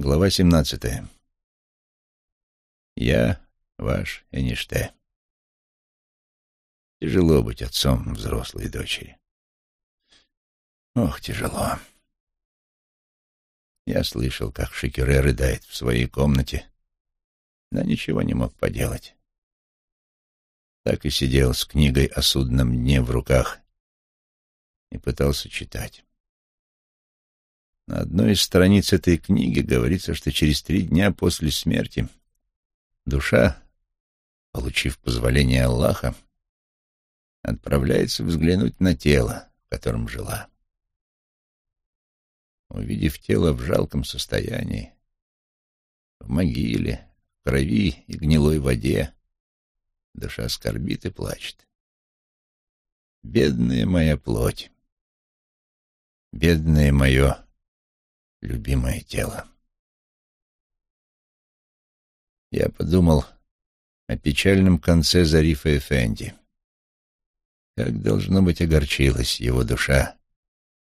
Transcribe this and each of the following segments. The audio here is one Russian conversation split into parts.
Глава семнадцатая. Я ваш Эниште. Тяжело быть отцом взрослой дочери. Ох, тяжело. Я слышал, как Шикере рыдает в своей комнате, но ничего не мог поделать. Так и сидел с книгой о судном дне в руках и пытался читать. На одной из страниц этой книги говорится, что через три дня после смерти душа, получив позволение Аллаха, отправляется взглянуть на тело, в котором жила. Увидев тело в жалком состоянии, в могиле, в крови и гнилой воде, душа скорбит и плачет. Бедная моя плоть, бедное мое любимое тело. Я подумал о печальном конце Зарифа Эфенди. Как, должно быть, огорчилась его душа,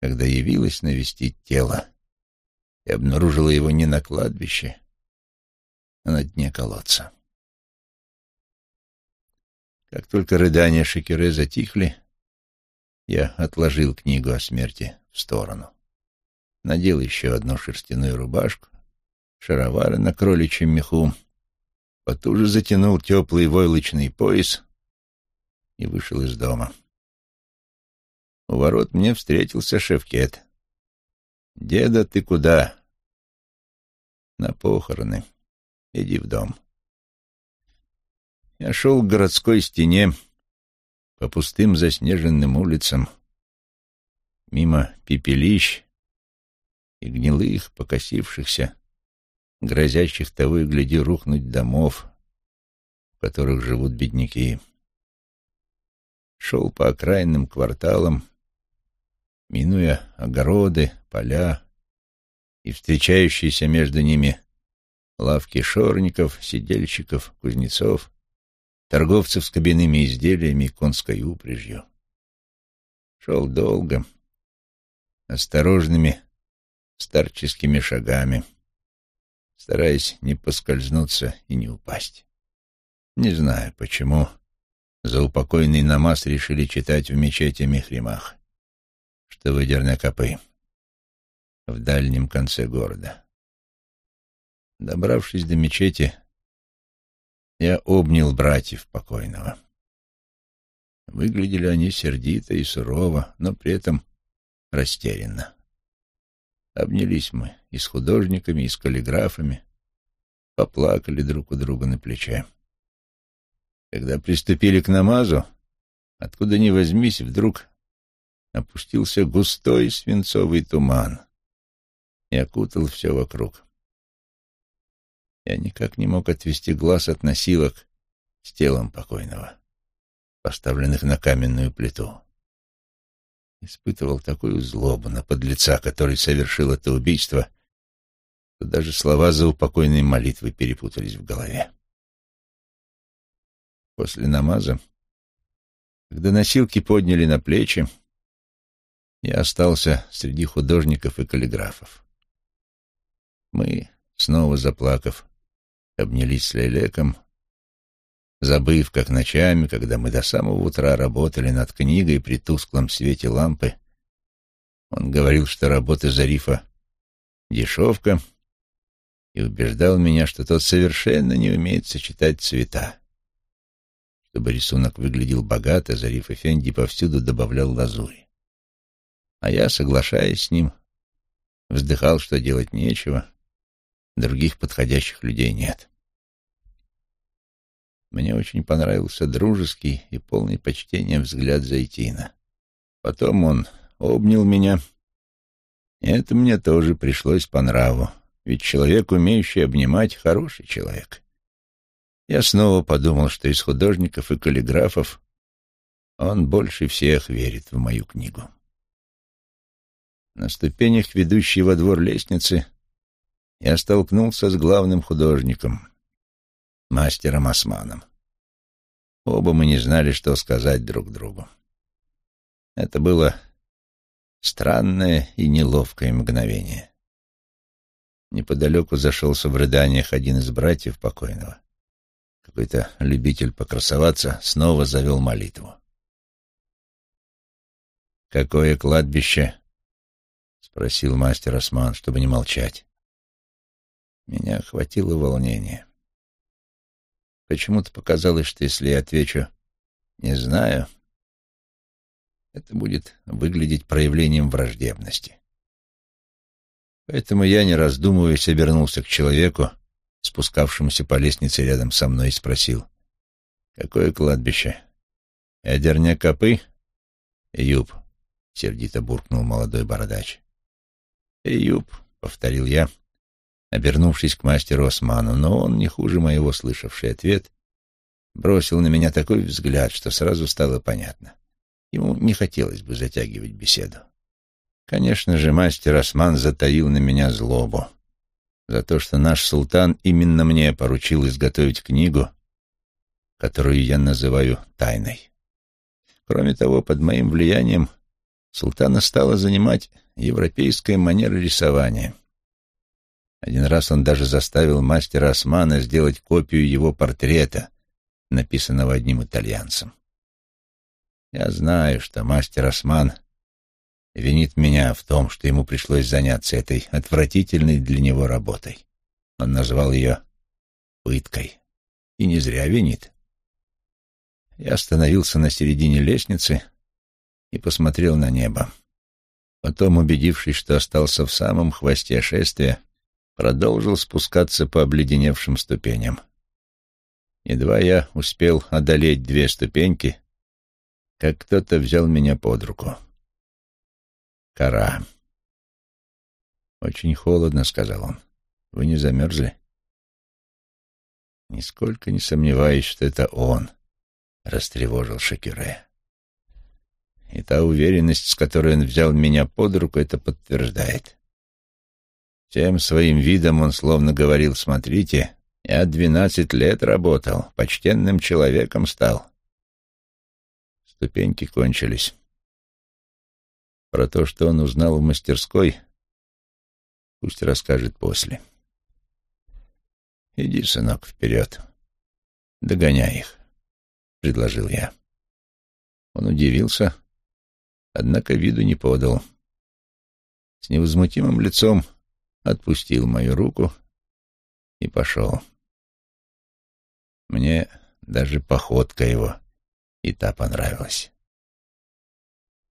когда явилась навестить тело и обнаружила его не на кладбище, а на дне колодца. Как только рыдания Шекере затихли, я отложил книгу о смерти в сторону надел еще одну шерстяную рубашку, шаровары на кроличьем меху, потуже затянул теплый войлочный пояс и вышел из дома. У ворот мне встретился шефкет. «Деда, ты куда?» «На похороны. Иди в дом». Я шел к городской стене по пустым заснеженным улицам, мимо пепелищ, и гнилых, покосившихся, грозящих того и гляди рухнуть домов, в которых живут бедняки. Шел по окраинным кварталам, минуя огороды, поля и встречающиеся между ними лавки шорников, сидельщиков, кузнецов, торговцев с кабинными изделиями и конской упряжью. Шел долго, осторожными, старческими шагами, стараясь не поскользнуться и не упасть. Не знаю, почему за упокойный намаз решили читать в мечети Михримах, что в Дернакопы, в дальнем конце города. Добравшись до мечети, я обнял братьев покойного. Выглядели они сердито и сурово, но при этом растерянно. Обнялись мы и с художниками, и с каллиграфами, поплакали друг у друга на плече. Когда приступили к намазу, откуда ни возьмись, вдруг опустился густой свинцовый туман и окутал все вокруг. Я никак не мог отвести глаз от носилок с телом покойного, поставленных на каменную плиту испытывал такую злобу на подлеца, который совершил это убийство, что даже слова заупокойной молитвы перепутались в голове. После намаза, когда носилки подняли на плечи, я остался среди художников и каллиграфов. Мы, снова заплакав, обнялись с Лелеком, забыв, как ночами, когда мы до самого утра работали над книгой при тусклом свете лампы, он говорил, что работа Зарифа — дешевка, и убеждал меня, что тот совершенно не умеет сочетать цвета. Чтобы рисунок выглядел богато, Зариф Эфенди повсюду добавлял лазури. А я, соглашаясь с ним, вздыхал, что делать нечего, других подходящих людей нет. Мне очень понравился дружеский и полный почтения взгляд Зайтина. Потом он обнял меня. И это мне тоже пришлось по нраву, ведь человек, умеющий обнимать, хороший человек. Я снова подумал, что из художников и каллиграфов он больше всех верит в мою книгу. На ступенях, ведущей во двор лестницы, я столкнулся с главным художником — мастером Османом. Оба мы не знали, что сказать друг другу. Это было странное и неловкое мгновение. Не неподалеку зашелся в рыданиях один из братьев покойного. Какой-то любитель покрасоваться снова завел молитву. «Какое кладбище?» — спросил мастер Осман, чтобы не молчать. Меня охватило волнение. Почему-то показалось, что если я отвечу «не знаю», это будет выглядеть проявлением враждебности. Поэтому я, не раздумывая, обернулся к человеку, спускавшемуся по лестнице рядом со мной, и спросил, «Какое кладбище? Ядерня копы?» «Юб», — сердито буркнул молодой бородач. «Юб», — повторил я, обернувшись к мастеру Осману, но он, не хуже моего слышавший ответ, бросил на меня такой взгляд, что сразу стало понятно. Ему не хотелось бы затягивать беседу. Конечно же, мастер Осман затаил на меня злобу за то, что наш султан именно мне поручил изготовить книгу, которую я называю тайной. Кроме того, под моим влиянием султана стала занимать европейская манера рисования. Один раз он даже заставил мастера Османа сделать копию его портрета, написанного одним итальянцем. Я знаю, что мастер Осман винит меня в том, что ему пришлось заняться этой отвратительной для него работой. Он назвал ее пыткой. И не зря винит. Я остановился на середине лестницы и посмотрел на небо. Потом, убедившись, что остался в самом хвосте шествия, продолжил спускаться по обледеневшим ступеням. Едва я успел одолеть две ступеньки, как кто-то взял меня под руку. Кора. «Очень холодно», — сказал он. «Вы не замерзли?» Нисколько не сомневаюсь, что это он растревожил Шакюре. И та уверенность, с которой он взял меня под руку, это подтверждает. Тем своим видом он словно говорил, «Смотрите, я двенадцать лет работал, почтенным человеком стал». Ступеньки кончились. Про то, что он узнал в мастерской, пусть расскажет после. «Иди, сынок, вперед. Догоняй их», — предложил я. Он удивился, однако виду не подал. С невозмутимым лицом отпустил мою руку и пошел. Мне даже походка его и та понравилась.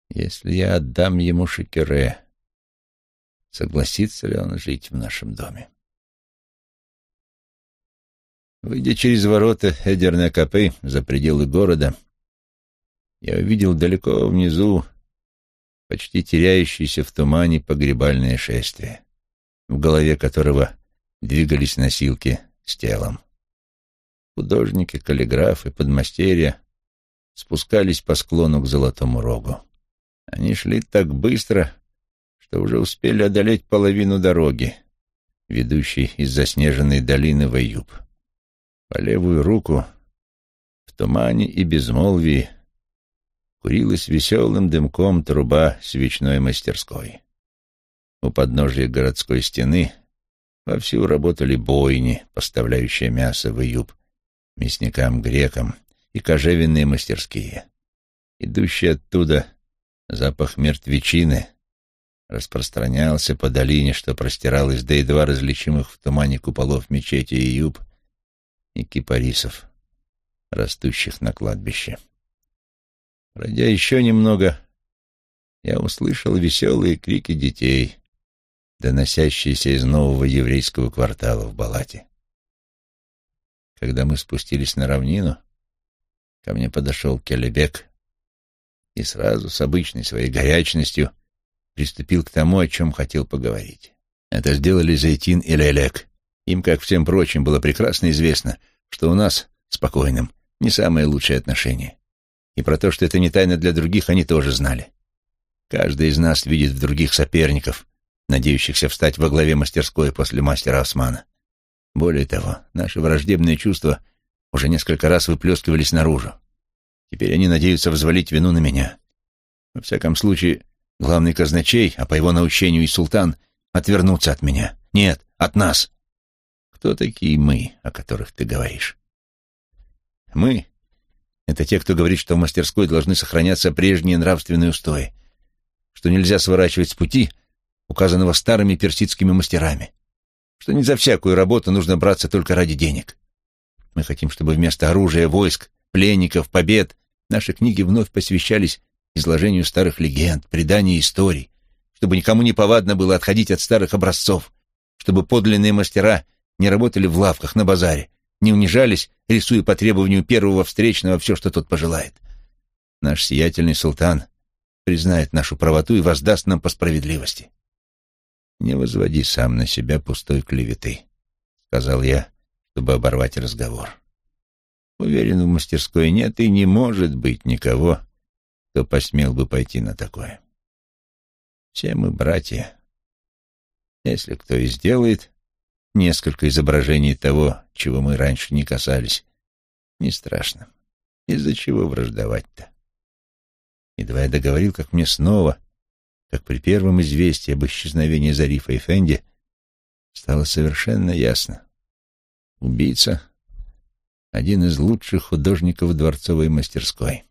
Если я отдам ему Шекере, согласится ли он жить в нашем доме? Выйдя через ворота Эдерна-Капы за пределы города, я увидел далеко внизу почти теряющееся в тумане погребальное шествие, в голове которого двигались носилки с телом. Художники, каллиграфы, подмастерья спускались по склону к Золотому Рогу. Они шли так быстро, что уже успели одолеть половину дороги, ведущей из заснеженной долины в Аюб. По левую руку, в тумане и безмолвии, курилась веселым дымком труба свечной мастерской. У подножия городской стены вовсю работали бойни, поставляющие мясо в Аюб, мясникам-грекам и кожевенные мастерские. Идущие оттуда Запах мертвечины распространялся по долине, что простиралось до едва различимых в тумане куполов мечети и юб и кипарисов, растущих на кладбище. Пройдя еще немного, я услышал веселые крики детей, доносящиеся из нового еврейского квартала в Балате. Когда мы спустились на равнину, ко мне подошел Келебек и сразу с обычной своей горячностью приступил к тому, о чем хотел поговорить. Это сделали Зайтин и Лелек. Им, как всем прочим, было прекрасно известно, что у нас, спокойным, не самые лучшие отношения. И про то, что это не тайна для других, они тоже знали. Каждый из нас видит в других соперников, надеющихся встать во главе мастерской после мастера Османа. Более того, наши враждебные чувства уже несколько раз выплескивались наружу. Теперь они надеются взвалить вину на меня. Во всяком случае, главный казначей, а по его научению и султан, отвернутся от меня. Нет, от нас. Кто такие мы, о которых ты говоришь? Мы — это те, кто говорит, что в мастерской должны сохраняться прежние нравственные устои, что нельзя сворачивать с пути, указанного старыми персидскими мастерами, что не за всякую работу нужно браться только ради денег. Мы хотим, чтобы вместо оружия, войск, пленников, побед наши книги вновь посвящались изложению старых легенд, преданию историй, чтобы никому не повадно было отходить от старых образцов, чтобы подлинные мастера не работали в лавках на базаре, не унижались, рисуя по требованию первого встречного все, что тот пожелает. Наш сиятельный султан признает нашу правоту и воздаст нам по справедливости. «Не возводи сам на себя пустой клеветы», — сказал я, чтобы оборвать разговор. Уверен, в мастерской нет и не может быть никого, кто посмел бы пойти на такое. Все мы братья. Если кто и сделает несколько изображений того, чего мы раньше не касались, не страшно. Из-за чего враждовать-то? Едва я договорил, как мне снова, как при первом известии об исчезновении Зарифа и Фенди, стало совершенно ясно. Убийца — один из лучших художников дворцовой мастерской.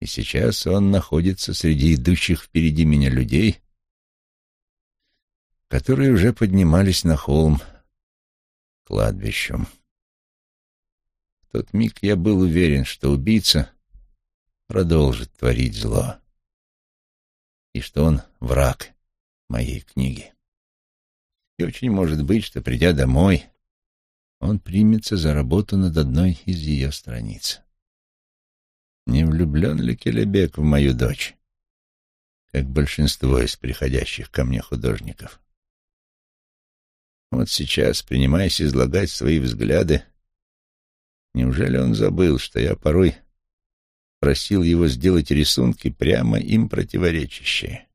И сейчас он находится среди идущих впереди меня людей, которые уже поднимались на холм кладбищем. В тот миг я был уверен, что убийца продолжит творить зло, и что он враг моей книги. И очень может быть, что, придя домой, он примется за работу над одной из ее страниц. Не влюблен ли Келебек в мою дочь, как большинство из приходящих ко мне художников? Вот сейчас, принимаясь излагать свои взгляды, неужели он забыл, что я порой просил его сделать рисунки, прямо им противоречащие?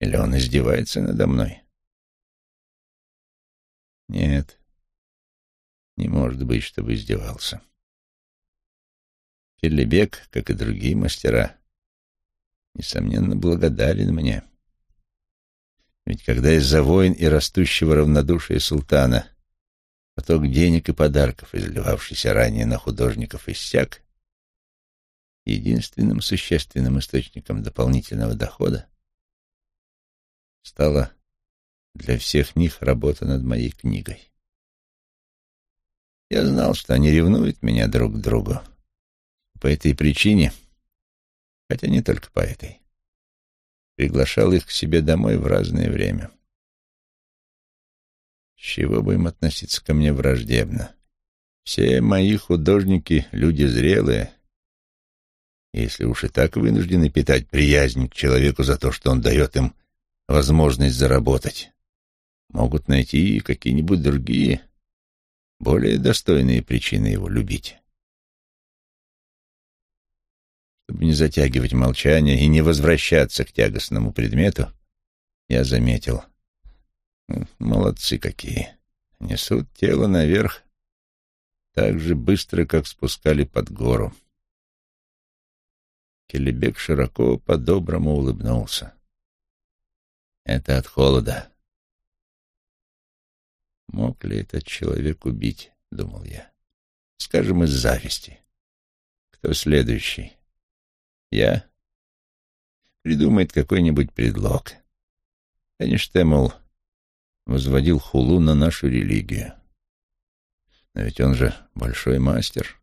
Или он издевается надо мной? Нет, не может быть, чтобы издевался. Ферлибек, как и другие мастера, несомненно, благодарен мне. Ведь когда из-за войн и растущего равнодушия султана поток денег и подарков, изливавшийся ранее на художников, иссяк, единственным существенным источником дополнительного дохода стала для всех них работа над моей книгой. Я знал, что они ревнуют меня друг к другу, по этой причине, хотя не только по этой, приглашал их к себе домой в разное время. С чего бы им относиться ко мне враждебно? Все мои художники — люди зрелые. Если уж и так вынуждены питать приязнь к человеку за то, что он дает им возможность заработать, могут найти и какие-нибудь другие, более достойные причины его любить. Чтобы не затягивать молчание и не возвращаться к тягостному предмету, я заметил. Молодцы какие. Несут тело наверх так же быстро, как спускали под гору. Келебек широко по-доброму улыбнулся. Это от холода. Мог ли этот человек убить, думал я. Скажем, из зависти. Кто следующий? Я? Придумает какой-нибудь предлог. Конечно, мол, возводил хулу на нашу религию. Но ведь он же большой мастер,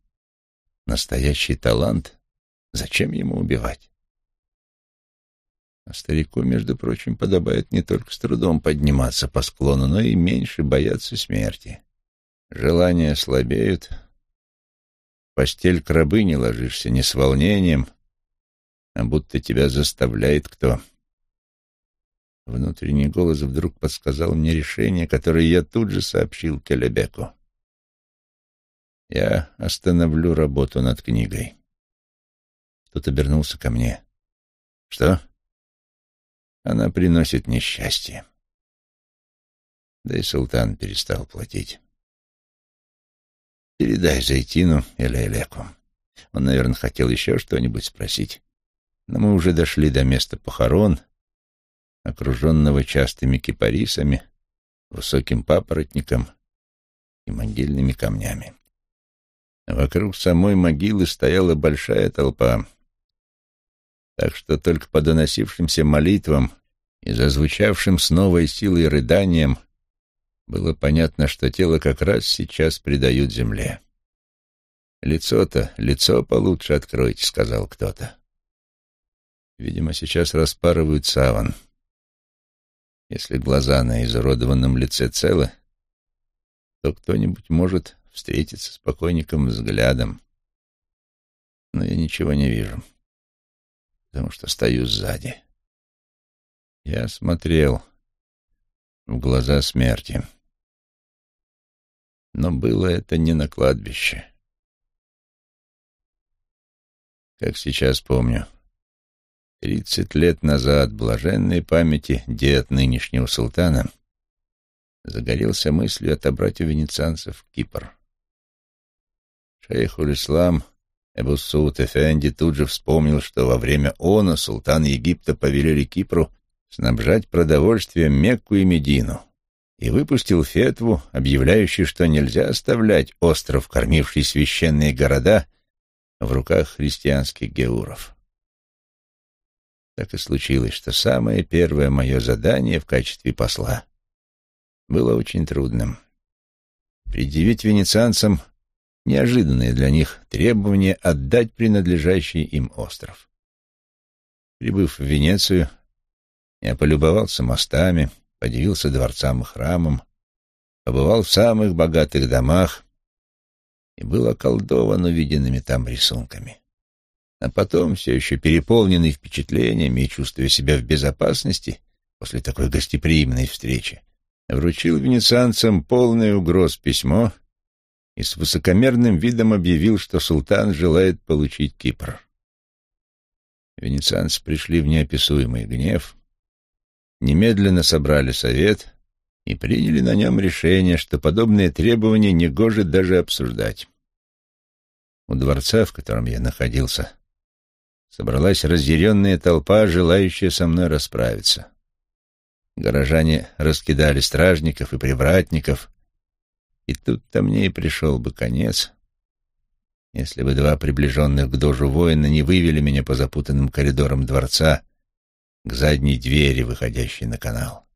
настоящий талант. Зачем ему убивать? А старику, между прочим, подобает не только с трудом подниматься по склону, но и меньше бояться смерти. Желания слабеют. Постель к рабыне ложишься не с волнением, а будто тебя заставляет кто. Внутренний голос вдруг подсказал мне решение, которое я тут же сообщил Келебеку. Я остановлю работу над книгой. Тот обернулся ко мне. Что? Она приносит несчастье. Да и султан перестал платить. Передай Зайтину или Элеку. Он, наверное, хотел еще что-нибудь спросить. Но мы уже дошли до места похорон, окруженного частыми кипарисами, высоким папоротником и могильными камнями. Вокруг самой могилы стояла большая толпа, так что только по доносившимся молитвам и зазвучавшим с новой силой рыданием было понятно, что тело как раз сейчас предают земле. «Лицо-то, лицо получше откройте», — сказал кто-то. Видимо, сейчас распарывают саван. Если глаза на изуродованном лице целы, то кто-нибудь может встретиться с покойником взглядом. Но я ничего не вижу, потому что стою сзади. Я смотрел в глаза смерти. Но было это не на кладбище. Как сейчас помню, тридцать лет назад блаженной памяти дед нынешнего султана загорелся мыслью отобрать у венецианцев Кипр. Шейхуль-Ислам Эбу Суд Эфенди тут же вспомнил, что во время она султан Египта повелели Кипру снабжать продовольствием Мекку и Медину, и выпустил фетву, объявляющую, что нельзя оставлять остров, кормивший священные города, в руках христианских геуров. Так и случилось, что самое первое мое задание в качестве посла было очень трудным. Предъявить венецианцам неожиданное для них требование отдать принадлежащий им остров. Прибыв в Венецию, я полюбовался мостами, подивился дворцам и храмам, побывал в самых богатых домах и был околдован увиденными там рисунками. А потом, все еще переполненный впечатлениями и чувствуя себя в безопасности после такой гостеприимной встречи, вручил венецианцам полное угроз письмо и с высокомерным видом объявил, что султан желает получить Кипр. Венецианцы пришли в неописуемый гнев, немедленно собрали совет и приняли на нем решение, что подобные требования негоже даже обсуждать. У дворца, в котором я находился, собралась разъяренная толпа, желающая со мной расправиться. Горожане раскидали стражников и привратников, и тут-то мне и пришел бы конец, если бы два приближенных к дожу воина не вывели меня по запутанным коридорам дворца к задней двери, выходящей на канал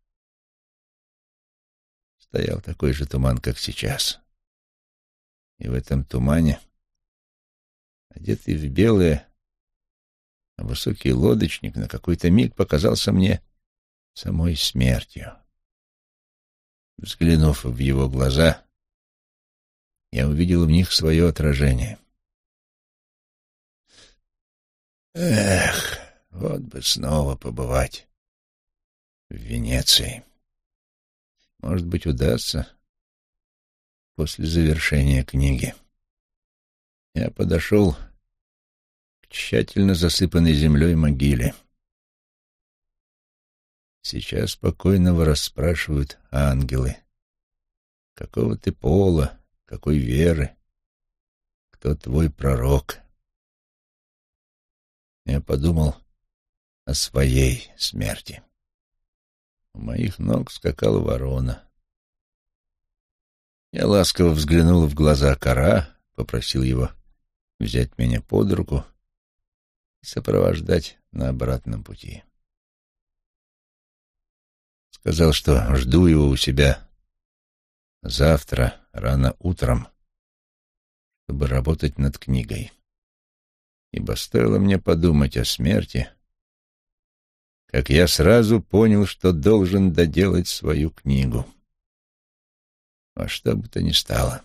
стоял такой же туман, как сейчас. И в этом тумане, одетый в белое, высокий лодочник на какой-то миг показался мне самой смертью. Взглянув в его глаза, я увидел в них свое отражение. Эх, вот бы снова побывать в Венеции. Может быть, удастся после завершения книги. Я подошел к тщательно засыпанной землей могиле. Сейчас спокойного расспрашивают ангелы. Какого ты пола, какой веры, кто твой пророк? Я подумал о своей смерти. У моих ног скакала ворона. Я ласково взглянул в глаза кора, попросил его взять меня под руку и сопровождать на обратном пути. Сказал, что жду его у себя завтра, рано утром, чтобы работать над книгой. Ибо стоило мне подумать о смерти — как я сразу понял, что должен доделать свою книгу. Во что бы то ни стало.